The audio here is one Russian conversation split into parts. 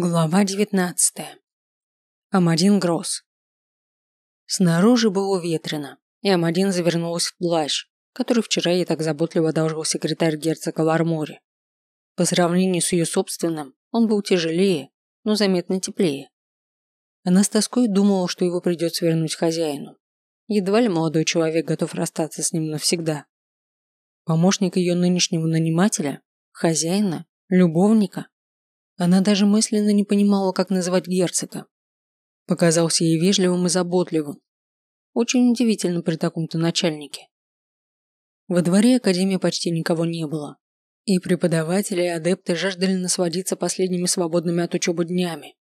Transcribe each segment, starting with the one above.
Глава девятнадцатая. Амадин Гросс. Снаружи было ветрено, и Амадин завернулась в плащ, который вчера ей так заботливо одолжил секретарь герцога Лармори. По сравнению с ее собственным, он был тяжелее, но заметно теплее. Она с тоской думала, что его придется вернуть хозяину. Едва ли молодой человек готов расстаться с ним навсегда. Помощник ее нынешнего нанимателя, хозяина, любовника, она даже мысленно не понимала, как называть герцога. Показался ей вежливым и заботливым. Очень удивительно при таком-то начальнике. Во дворе академии почти никого не было. И преподаватели и адепты жаждали насладиться последними свободными от учебы днями.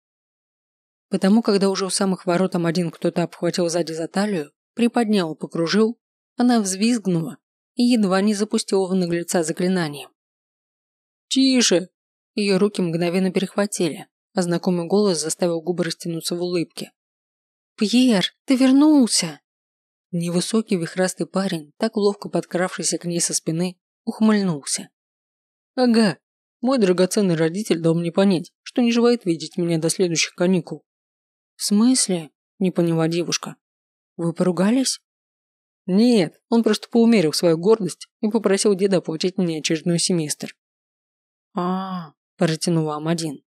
Потому, когда уже у самых ворот один кто-то обхватил сзади за талию, приподнял и покружил, она взвизгнула и едва не запустила в наглеца заклинанием. «Тише!» Ее руки мгновенно перехватили, а знакомый голос заставил губы растянуться в улыбке. «Пьер, ты вернулся!» Невысокий вихрастый парень, так ловко подкравшийся к ней со спины, ухмыльнулся. «Ага, мой драгоценный родитель дал мне понять, что не желает видеть меня до следующих каникул». «В смысле?» – не поняла девушка. «Вы поругались?» «Нет, он просто поумерил свою гордость и попросил деда получить мне очередной семестр». «А, – протянула Амадин.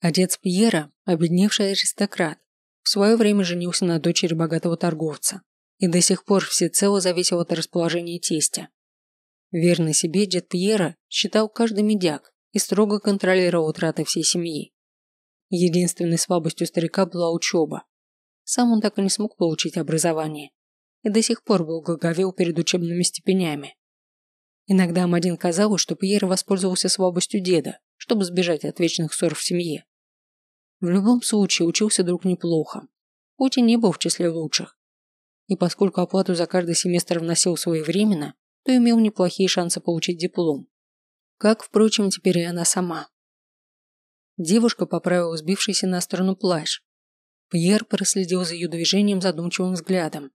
Отец Пьера, обедневший аристократ, в свое время женился на дочери богатого торговца и до сих пор всецело зависел от расположения тестя. Верный себе дед Пьера считал каждый медяк и строго контролировал траты всей семьи. Единственной слабостью старика была учеба. Сам он так и не смог получить образование и до сих пор благоговел перед учебными степенями. Иногда Амадин казалось, что Пьер воспользовался слабостью деда чтобы сбежать от вечных ссор в семье. В любом случае учился друг неплохо, хоть и не был в числе лучших. И поскольку оплату за каждый семестр вносил своевременно, то имел неплохие шансы получить диплом. Как, впрочем, теперь и она сама. Девушка поправила сбившийся на сторону плащ. Пьер проследил за ее движением задумчивым взглядом.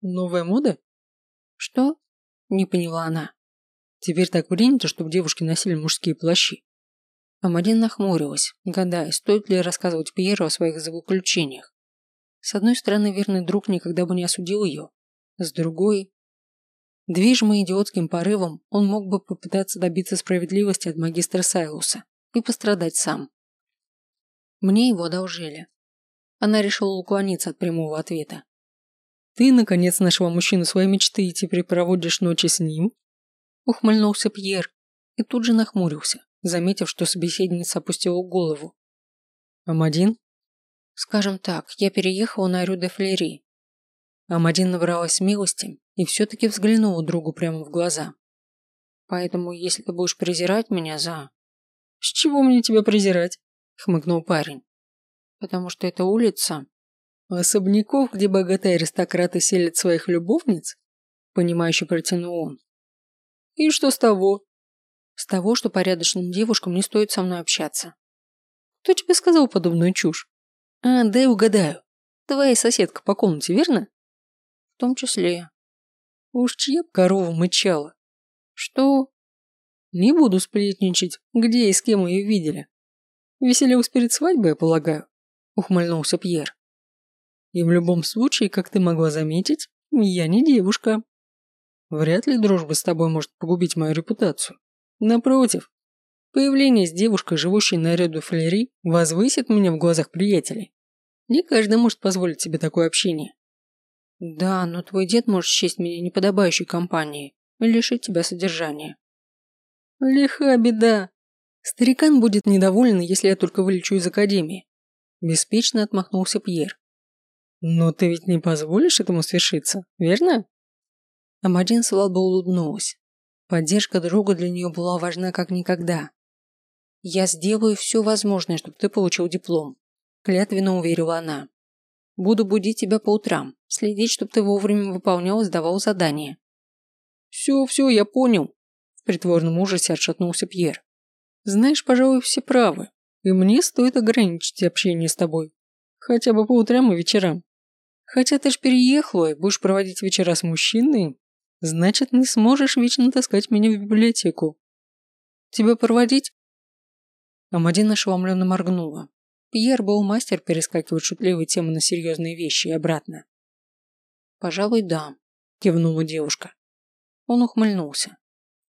«Новая мода?» «Что?» – не поняла она. Теперь так принято, чтобы девушки носили мужские плащи. Амадин нахмурилась, гадая, стоит ли рассказывать Пьеру о своих заключениях. С одной стороны, верный друг никогда бы не осудил ее. С другой... Движимый идиотским порывом, он мог бы попытаться добиться справедливости от магистра Сайлуса и пострадать сам. Мне его одолжили. Она решила уклониться от прямого ответа. «Ты, наконец, нашла мужчину своей мечты и теперь проводишь ночи с ним?» Ухмыльнулся Пьер и тут же нахмурился, заметив, что собеседница опустила голову. «Амадин?» «Скажем так, я переехала на Рю де Флери». Амадин набралась смелости и все-таки взглянула другу прямо в глаза. «Поэтому, если ты будешь презирать меня за...» «С чего мне тебя презирать?» – хмыкнул парень. «Потому что это улица...» «Особняков, где богатые аристократы селят своих любовниц?» – понимающе протянул он. И что с того? С того, что порядочным девушкам не стоит со мной общаться. Кто тебе сказал подобную чушь? А, дай угадаю. Твоя соседка по комнате, верно? В том числе. Уж чья корова мычала. Что? Не буду сплетничать, где и с кем ее видели. Веселилась перед свадьбой, я полагаю, ухмыльнулся Пьер. И в любом случае, как ты могла заметить, я не девушка. Вряд ли дружба с тобой может погубить мою репутацию. Напротив, появление с девушкой, живущей на ряду флери, возвысит меня в глазах приятелей. Не каждый может позволить себе такое общение. Да, но твой дед может счесть меня неподобающей компанией и лишить тебя содержания. Лиха беда. Старикан будет недоволен, если я только вылечу из академии. Беспечно отмахнулся Пьер. Но ты ведь не позволишь этому свершиться, верно? Амадин слабо улыбнулась. Поддержка друга для нее была важна как никогда. «Я сделаю все возможное, чтобы ты получил диплом», – клятвенно уверила она. «Буду будить тебя по утрам, следить, чтобы ты вовремя выполнял и сдавал задания». «Все, все, я понял», – в притворном ужасе отшатнулся Пьер. «Знаешь, пожалуй, все правы, и мне стоит ограничить общение с тобой. Хотя бы по утрам и вечерам. Хотя ты ж переехала и будешь проводить вечера с мужчиной, Значит, не сможешь вечно таскать меня в библиотеку. Тебя проводить? Амадина ошеломленно моргнула. Пьер был мастер перескакивать шутливые темы на серьезные вещи и обратно. «Пожалуй, да», – кивнула девушка. Он ухмыльнулся.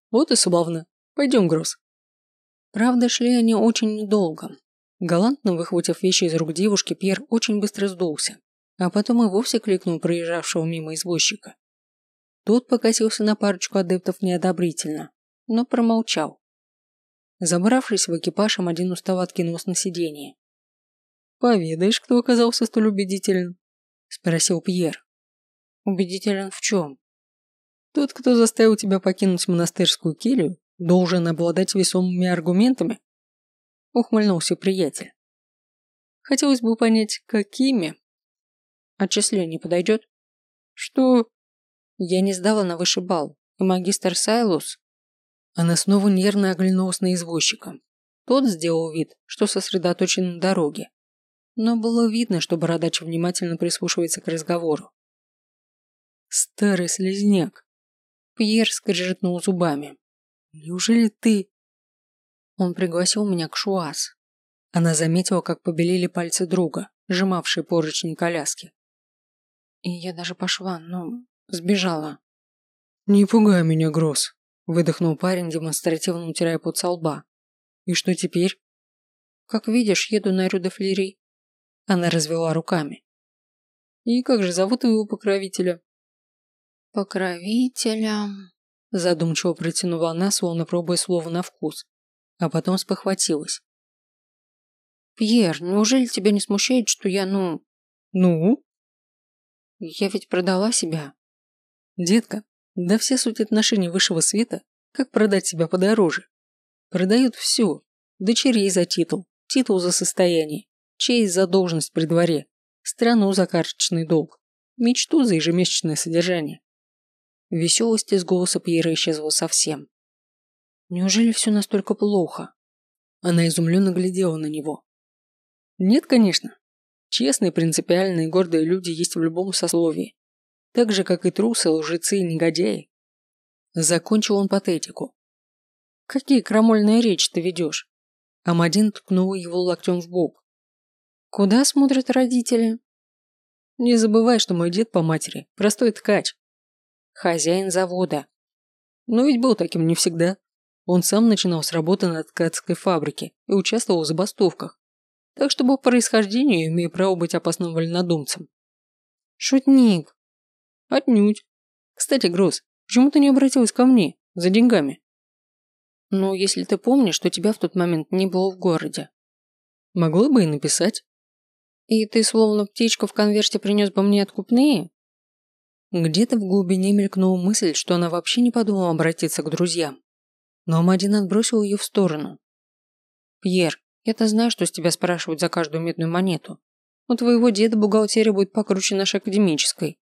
«Вот и славно. Пойдем, Гросс». Правда, шли они очень недолго. Галантно выхватив вещи из рук девушки, Пьер очень быстро сдулся, а потом и вовсе кликнул проезжавшего мимо извозчика. Тот покосился на парочку адептов неодобрительно, но промолчал. Забравшись в экипаж, Амадин устало откинулся на сиденье. «Поведаешь, кто оказался столь убедителен?» – спросил Пьер. «Убедителен в чем?» «Тот, кто заставил тебя покинуть монастырскую келью, должен обладать весомыми аргументами?» – ухмыльнулся приятель. «Хотелось бы понять, какими?» «Отчисление подойдет?» «Что?» «Я не сдала на высший бал, и магистр Сайлус она снова нервно оглянулась на извозчика. Тот сделал вид, что сосредоточен на дороге. Но было видно, что бородач внимательно прислушивается к разговору. «Старый слезняк!» Пьер скрежетнул зубами. «Неужели ты...» Он пригласил меня к Шуаз. Она заметила, как побелели пальцы друга, сжимавшие поручни коляски. И я даже пошла, но сбежала. «Не пугай меня, Гросс. Выдохнул парень, демонстративно утирая пот со лба. «И что теперь?» «Как видишь, еду на Рю Флери». Она развела руками. «И как же зовут твоего покровителя?» «Покровителя...» Задумчиво протянула она, словно пробуя слово на вкус, а потом спохватилась. «Пьер, неужели тебя не смущает, что я, ну...» «Ну?» «Я ведь продала себя». «Детка, да все суть отношений высшего света, как продать себя подороже. Продают все. Дочерей за титул, титул за состояние, честь за должность при дворе, страну за карточный долг, мечту за ежемесячное содержание. Веселость из голоса Пьера исчезла совсем. Неужели все настолько плохо? Она изумленно глядела на него. Нет, конечно. Честные, принципиальные, гордые люди есть в любом сословии. Так же, как и трусы, лжецы и негодяи. Закончил он патетику. «Какие крамольные речи ты ведешь?» Амадин ткнул его локтем в бок. «Куда смотрят родители?» «Не забывай, что мой дед по матери – простой ткач. Хозяин завода. Но ведь был таким не всегда. Он сам начинал с работы на ткацкой фабрике и участвовал в забастовках. Так что по происхождению имею право быть опасным вольнодумцем. Шутник. Отнюдь. Кстати, Гросс, почему ты не обратилась ко мне за деньгами? Ну, если ты помнишь, что тебя в тот момент не было в городе. Могла бы и написать. И ты словно птичка в конверте принес бы мне откупные? Где-то в глубине мелькнула мысль, что она вообще не подумала обратиться к друзьям. Но Амадин отбросил ее в сторону. «Пьер, я-то знаю, что с тебя спрашивают за каждую медную монету. У твоего деда бухгалтерия будет покруче нашей академической.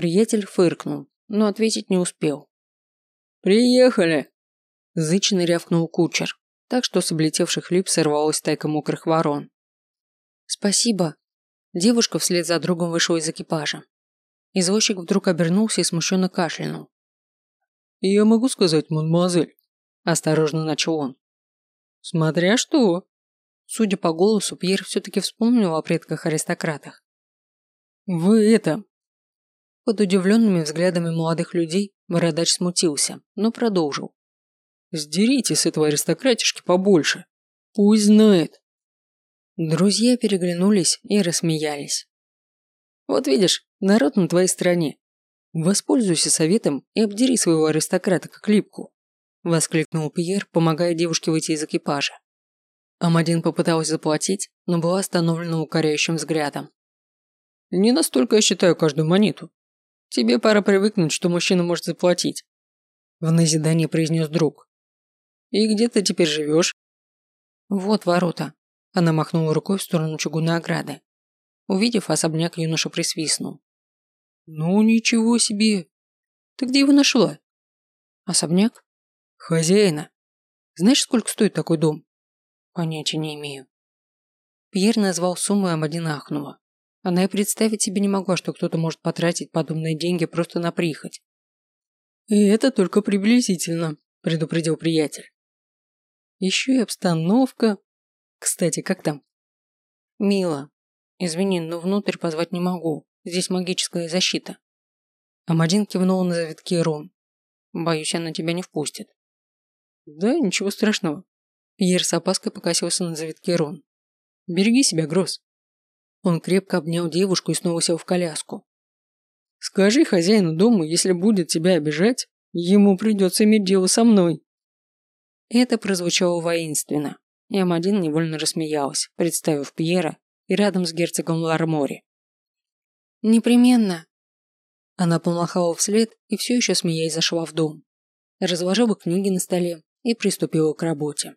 Приятель фыркнул, но ответить не успел. «Приехали!» Зычно рявкнул кучер, так что с облетевших лип сорвалась тайка мокрых ворон. «Спасибо!» Девушка вслед за другом вышла из экипажа. Извозчик вдруг обернулся и смущенно кашлянул. «Я могу сказать, мадемуазель?» Осторожно начал он. «Смотря что!» Судя по голосу, Пьер все-таки вспомнил о предках-аристократах. «Вы это, под удивленными взглядами молодых людей бородач смутился, но продолжил. «Сдерите с этого аристократишки побольше. Пусть знает». Друзья переглянулись и рассмеялись. «Вот видишь, народ на твоей стороне. Воспользуйся советом и обдери своего аристократа как липку», воскликнул Пьер, помогая девушке выйти из экипажа. Амадин попыталась заплатить, но была остановлена укоряющим взглядом. «Не настолько я считаю каждую монету. Тебе пора привыкнуть, что мужчина может заплатить. В назидание произнес друг. И где ты теперь живешь? Вот ворота. Она махнула рукой в сторону чугунной ограды. Увидев особняк, юноша присвистнул. Ну, ничего себе. Ты где его нашла? Особняк? Хозяина. Знаешь, сколько стоит такой дом? Понятия не имею. Пьер назвал сумму, и Амадина ахнула. Она и представить себе не могла, что кто-то может потратить подобные деньги просто на прихоть. «И это только приблизительно», – предупредил приятель. Еще и обстановка. Кстати, как там? Мила. Извини, но внутрь позвать не могу. Здесь магическая защита. Амадин кивнул на завитки рун. Боюсь, она тебя не впустит. Да, ничего страшного. Пьер с опаской покосился на завитки рун. Береги себя, Гросс. Он крепко обнял девушку и снова сел в коляску. Скажи хозяину дома, если будет тебя обижать, ему придется иметь дело со мной. Это прозвучало воинственно, и Амадин невольно рассмеялась, представив Пьера и рядом с герцогом Лармори. «Непременно!» Она помахала вслед и все еще смеясь зашла в дом. Разложила книги на столе и приступила к работе.